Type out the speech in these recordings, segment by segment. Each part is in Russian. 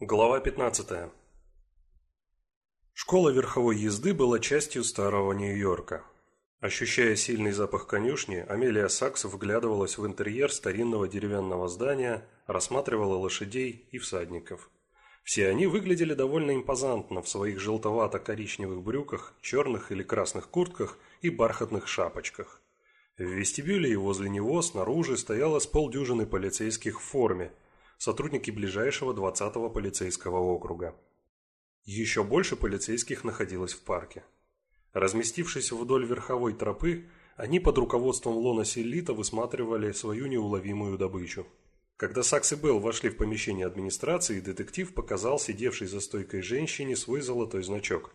Глава 15. Школа верховой езды была частью старого Нью-Йорка. Ощущая сильный запах конюшни, Амелия Сакс вглядывалась в интерьер старинного деревянного здания, рассматривала лошадей и всадников. Все они выглядели довольно импозантно в своих желтовато-коричневых брюках, черных или красных куртках и бархатных шапочках. В вестибюле и возле него снаружи стояло с полдюжины полицейских в форме, сотрудники ближайшего 20-го полицейского округа. Еще больше полицейских находилось в парке. Разместившись вдоль верховой тропы, они под руководством Лона Селита высматривали свою неуловимую добычу. Когда Сакс и Белл вошли в помещение администрации, детектив показал сидевшей за стойкой женщине свой золотой значок.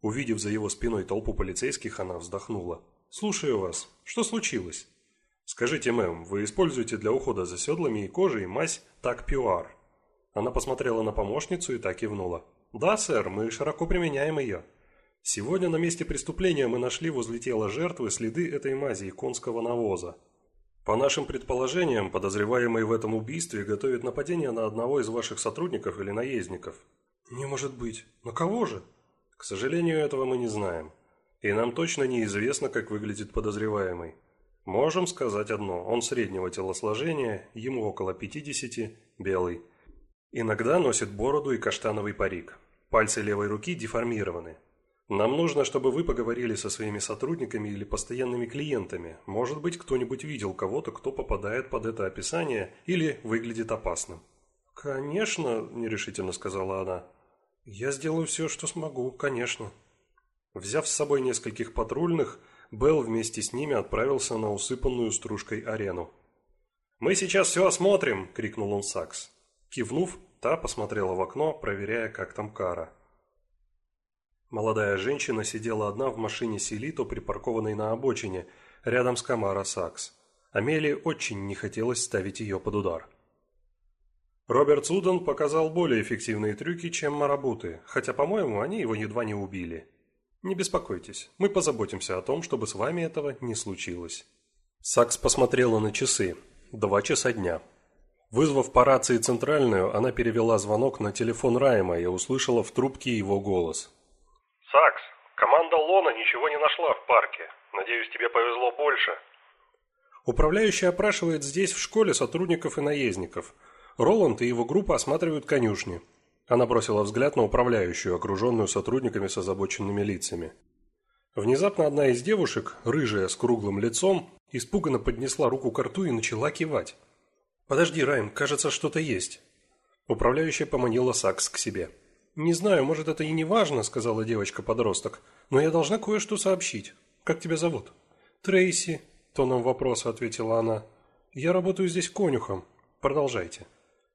Увидев за его спиной толпу полицейских, она вздохнула. «Слушаю вас. Что случилось?» «Скажите, мэм, вы используете для ухода за седлами и кожей мазь так пюар?» Она посмотрела на помощницу и так кивнула. «Да, сэр, мы широко применяем ее. Сегодня на месте преступления мы нашли возле тела жертвы следы этой мази и конского навоза. По нашим предположениям, подозреваемый в этом убийстве готовит нападение на одного из ваших сотрудников или наездников». «Не может быть. На кого же?» «К сожалению, этого мы не знаем. И нам точно неизвестно, как выглядит подозреваемый. Можем сказать одно. Он среднего телосложения, ему около 50, белый. Иногда носит бороду и каштановый парик. Пальцы левой руки деформированы. Нам нужно, чтобы вы поговорили со своими сотрудниками или постоянными клиентами. Может быть, кто-нибудь видел кого-то, кто попадает под это описание или выглядит опасным. «Конечно», – нерешительно сказала она. «Я сделаю все, что смогу, конечно». Взяв с собой нескольких патрульных, Белл вместе с ними отправился на усыпанную стружкой арену. «Мы сейчас все осмотрим!» – крикнул он Сакс. Кивнув, та посмотрела в окно, проверяя, как там Кара. Молодая женщина сидела одна в машине Селито, припаркованной на обочине, рядом с Камара Сакс. Амелии очень не хотелось ставить ее под удар. Роберт Суден показал более эффективные трюки, чем марабуты, хотя, по-моему, они его едва не убили. Не беспокойтесь, мы позаботимся о том, чтобы с вами этого не случилось. Сакс посмотрела на часы. Два часа дня. Вызвав по рации центральную, она перевела звонок на телефон Райма и услышала в трубке его голос. «Сакс, команда Лона ничего не нашла в парке. Надеюсь, тебе повезло больше». Управляющий опрашивает здесь в школе сотрудников и наездников. Роланд и его группа осматривают конюшни. Она бросила взгляд на управляющую, окруженную сотрудниками с озабоченными лицами. Внезапно одна из девушек, рыжая, с круглым лицом, испуганно поднесла руку к рту и начала кивать. «Подожди, Райм, кажется, что-то есть». Управляющая поманила Сакс к себе. «Не знаю, может, это и не важно», — сказала девочка-подросток, «но я должна кое-что сообщить. Как тебя зовут?» «Трейси», — тоном вопроса ответила она. «Я работаю здесь конюхом. Продолжайте».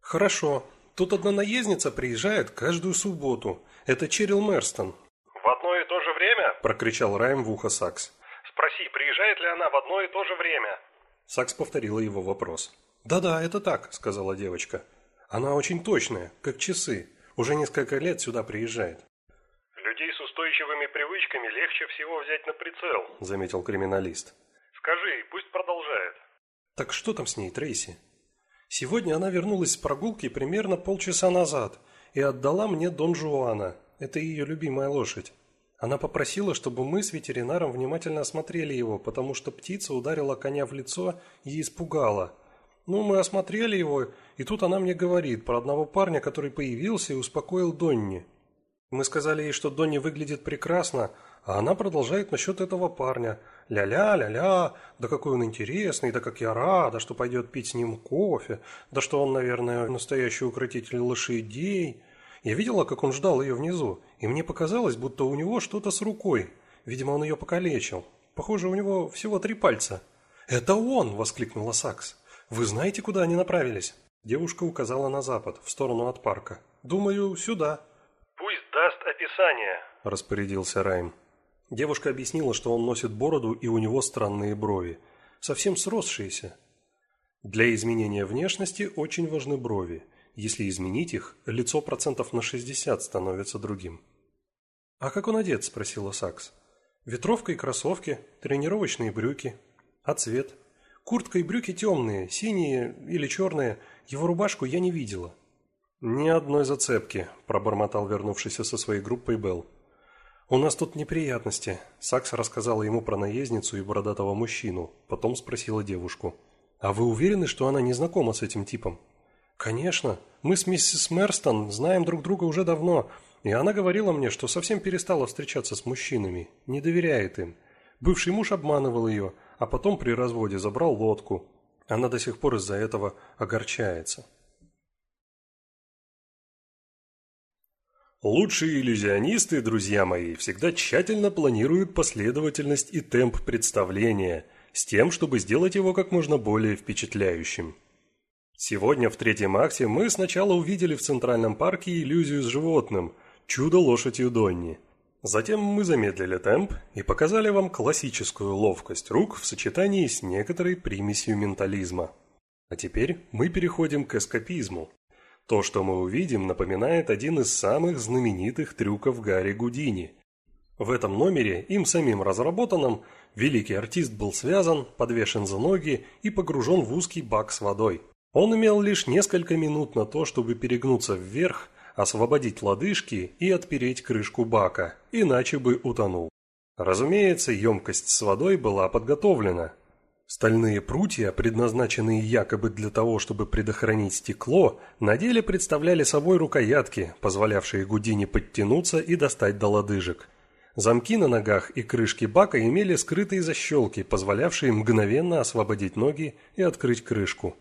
«Хорошо. Тут одна наездница приезжает каждую субботу. Это Черил Мерстон. «В одно и то же время?» – прокричал Райм в ухо Сакс. «Спроси, приезжает ли она в одно и то же время?» Сакс повторила его вопрос. «Да-да, это так», – сказала девочка. «Она очень точная, как часы. Уже несколько лет сюда приезжает». «Людей с устойчивыми привычками легче всего взять на прицел», – заметил криминалист. «Скажи, пусть продолжает». «Так что там с ней, Трейси?» Сегодня она вернулась с прогулки примерно полчаса назад и отдала мне Дон Жуана. Это ее любимая лошадь. Она попросила, чтобы мы с ветеринаром внимательно осмотрели его, потому что птица ударила коня в лицо и испугала. Ну, мы осмотрели его, и тут она мне говорит про одного парня, который появился и успокоил Донни. Мы сказали ей, что Донни выглядит прекрасно, а она продолжает насчет этого парня. Ля-ля, ля-ля, да какой он интересный, да как я рада, что пойдет пить с ним кофе, да что он, наверное, настоящий укротитель лошадей. Я видела, как он ждал ее внизу, и мне показалось, будто у него что-то с рукой. Видимо, он ее покалечил. Похоже, у него всего три пальца. «Это он!» – воскликнула Сакс. «Вы знаете, куда они направились?» Девушка указала на запад, в сторону от парка. «Думаю, сюда». «Пусть даст описание», – распорядился Райм. Девушка объяснила, что он носит бороду и у него странные брови, совсем сросшиеся. Для изменения внешности очень важны брови. Если изменить их, лицо процентов на 60 становится другим. «А как он одет?» – спросила Сакс. «Ветровка и кроссовки, тренировочные брюки. А цвет?» «Куртка и брюки темные, синие или черные. Его рубашку я не видела». «Ни одной зацепки», – пробормотал вернувшийся со своей группой Белл. «У нас тут неприятности», – Сакс рассказала ему про наездницу и бородатого мужчину, потом спросила девушку. «А вы уверены, что она не знакома с этим типом?» «Конечно. Мы с миссис Мерстон знаем друг друга уже давно, и она говорила мне, что совсем перестала встречаться с мужчинами, не доверяет им. Бывший муж обманывал ее, а потом при разводе забрал лодку. Она до сих пор из-за этого огорчается». Лучшие иллюзионисты, друзья мои, всегда тщательно планируют последовательность и темп представления, с тем, чтобы сделать его как можно более впечатляющим. Сегодня в третьем акте мы сначала увидели в Центральном парке иллюзию с животным – чудо-лошадью Донни. Затем мы замедлили темп и показали вам классическую ловкость рук в сочетании с некоторой примесью ментализма. А теперь мы переходим к эскапизму. То, что мы увидим, напоминает один из самых знаменитых трюков Гарри Гудини. В этом номере, им самим разработанном, великий артист был связан, подвешен за ноги и погружен в узкий бак с водой. Он имел лишь несколько минут на то, чтобы перегнуться вверх, освободить лодыжки и отпереть крышку бака, иначе бы утонул. Разумеется, емкость с водой была подготовлена. Стальные прутья, предназначенные якобы для того, чтобы предохранить стекло, на деле представляли собой рукоятки, позволявшие Гудине подтянуться и достать до лодыжек. Замки на ногах и крышке бака имели скрытые защелки, позволявшие мгновенно освободить ноги и открыть крышку.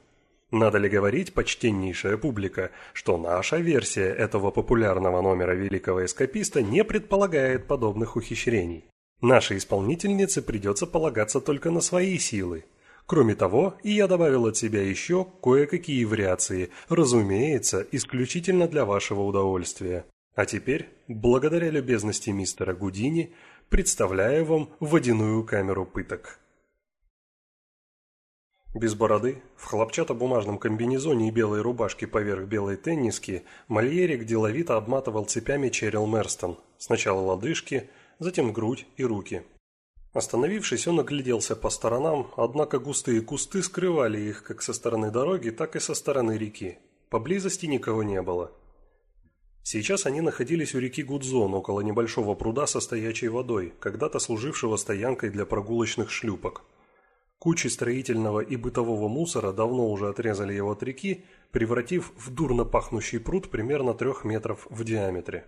Надо ли говорить, почтеннейшая публика, что наша версия этого популярного номера великого эскаписта не предполагает подобных ухищрений. Нашей исполнительнице придется полагаться только на свои силы. Кроме того, и я добавил от себя еще кое-какие вариации, разумеется, исключительно для вашего удовольствия. А теперь, благодаря любезности мистера Гудини, представляю вам водяную камеру пыток. Без бороды, в хлопчатобумажном комбинезоне и белой рубашке поверх белой тенниски, Мальерик деловито обматывал цепями Черил Мерстон. Сначала лодыжки, затем грудь и руки. Остановившись, он огляделся по сторонам, однако густые кусты скрывали их как со стороны дороги, так и со стороны реки. Поблизости никого не было. Сейчас они находились у реки Гудзон, около небольшого пруда со стоячей водой, когда-то служившего стоянкой для прогулочных шлюпок. Кучи строительного и бытового мусора давно уже отрезали его от реки, превратив в дурно пахнущий пруд примерно трех метров в диаметре.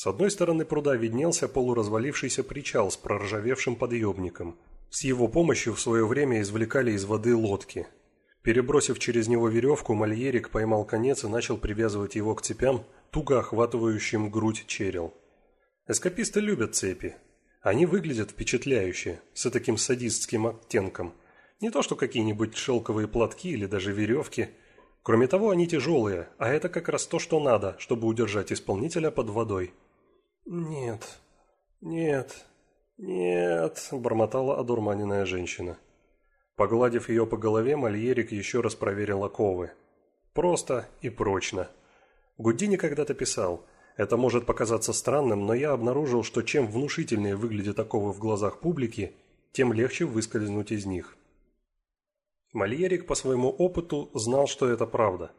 С одной стороны пруда виднелся полуразвалившийся причал с проржавевшим подъемником. С его помощью в свое время извлекали из воды лодки. Перебросив через него веревку, мальерик поймал конец и начал привязывать его к цепям, туго охватывающим грудь черел. Эскаписты любят цепи, они выглядят впечатляюще, с таким садистским оттенком. Не то что какие-нибудь шелковые платки или даже веревки. Кроме того, они тяжелые, а это как раз то, что надо, чтобы удержать исполнителя под водой. «Нет, нет, нет», – бормотала одурманенная женщина. Погладив ее по голове, Мальерик еще раз проверил оковы. Просто и прочно. Гудини когда-то писал – это может показаться странным, но я обнаружил, что чем внушительнее выглядят оковы в глазах публики, тем легче выскользнуть из них. Мальерик по своему опыту знал, что это правда.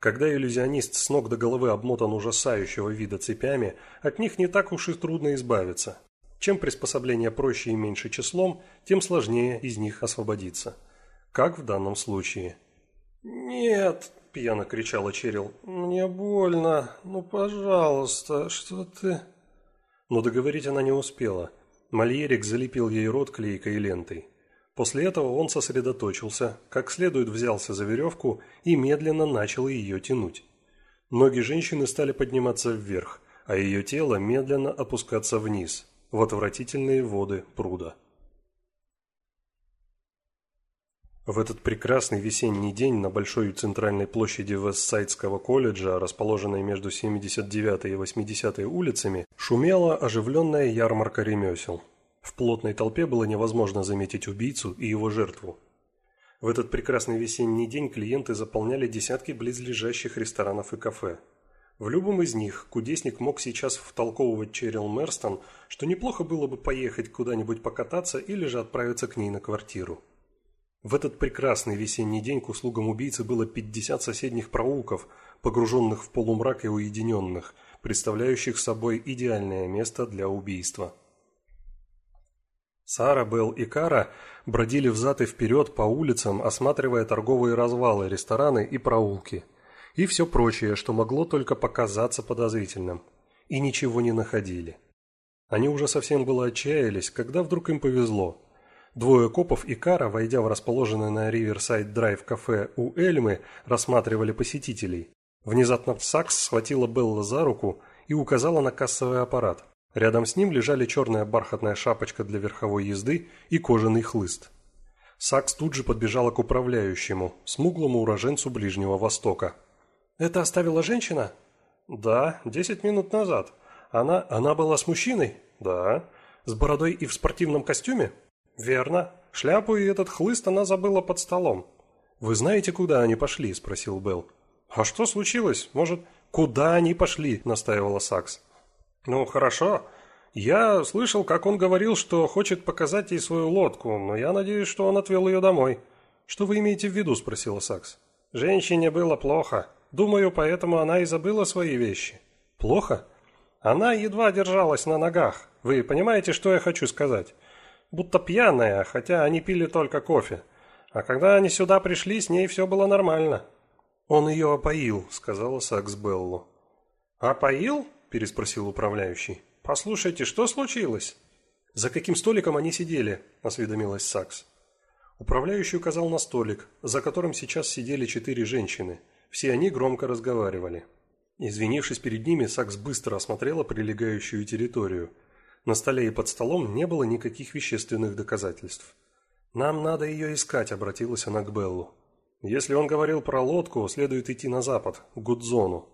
Когда иллюзионист с ног до головы обмотан ужасающего вида цепями, от них не так уж и трудно избавиться. Чем приспособление проще и меньше числом, тем сложнее из них освободиться. Как в данном случае. «Нет, – пьяно кричала Черил. «Мне больно. Ну, пожалуйста, что ты...» Но договорить она не успела. Мальерик залепил ей рот клейкой лентой. После этого он сосредоточился, как следует взялся за веревку и медленно начал ее тянуть. Ноги женщины стали подниматься вверх, а ее тело медленно опускаться вниз, в отвратительные воды пруда. В этот прекрасный весенний день на большой центральной площади Вестсайдского колледжа, расположенной между 79 и 80 улицами, шумела оживленная ярмарка ремесел. В плотной толпе было невозможно заметить убийцу и его жертву. В этот прекрасный весенний день клиенты заполняли десятки близлежащих ресторанов и кафе. В любом из них кудесник мог сейчас втолковывать Черил Мерстон, что неплохо было бы поехать куда-нибудь покататься или же отправиться к ней на квартиру. В этот прекрасный весенний день к услугам убийцы было 50 соседних проулков, погруженных в полумрак и уединенных, представляющих собой идеальное место для убийства. Сара, Белл и Кара бродили взад и вперед по улицам, осматривая торговые развалы, рестораны и проулки. И все прочее, что могло только показаться подозрительным. И ничего не находили. Они уже совсем было отчаялись, когда вдруг им повезло. Двое копов и Кара, войдя в расположенное на Риверсайд Драйв кафе у Эльмы, рассматривали посетителей. Внезапно Сакс схватила Белла за руку и указала на кассовый аппарат. Рядом с ним лежали черная бархатная шапочка для верховой езды и кожаный хлыст. Сакс тут же подбежала к управляющему, смуглому уроженцу Ближнего Востока. «Это оставила женщина?» «Да, десять минут назад. Она... она была с мужчиной?» «Да». «С бородой и в спортивном костюме?» «Верно. Шляпу и этот хлыст она забыла под столом». «Вы знаете, куда они пошли?» – спросил Белл. «А что случилось? Может, куда они пошли?» – настаивала Сакс. «Ну, хорошо. Я слышал, как он говорил, что хочет показать ей свою лодку, но я надеюсь, что он отвел ее домой». «Что вы имеете в виду?» – спросила Сакс. «Женщине было плохо. Думаю, поэтому она и забыла свои вещи». «Плохо?» «Она едва держалась на ногах. Вы понимаете, что я хочу сказать? Будто пьяная, хотя они пили только кофе. А когда они сюда пришли, с ней все было нормально». «Он ее опоил», – сказала Сакс Беллу. «Опоил?» – переспросил управляющий. «Послушайте, что случилось?» «За каким столиком они сидели?» – осведомилась Сакс. Управляющий указал на столик, за которым сейчас сидели четыре женщины. Все они громко разговаривали. Извинившись перед ними, Сакс быстро осмотрела прилегающую территорию. На столе и под столом не было никаких вещественных доказательств. «Нам надо ее искать», – обратилась она к Беллу. «Если он говорил про лодку, следует идти на запад, к Гудзону.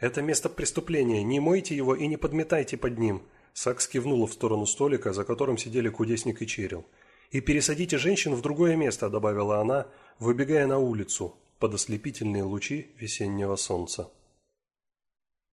«Это место преступления, не мойте его и не подметайте под ним», Сакс кивнула в сторону столика, за которым сидели кудесник и черил. «И пересадите женщин в другое место», – добавила она, выбегая на улицу под ослепительные лучи весеннего солнца.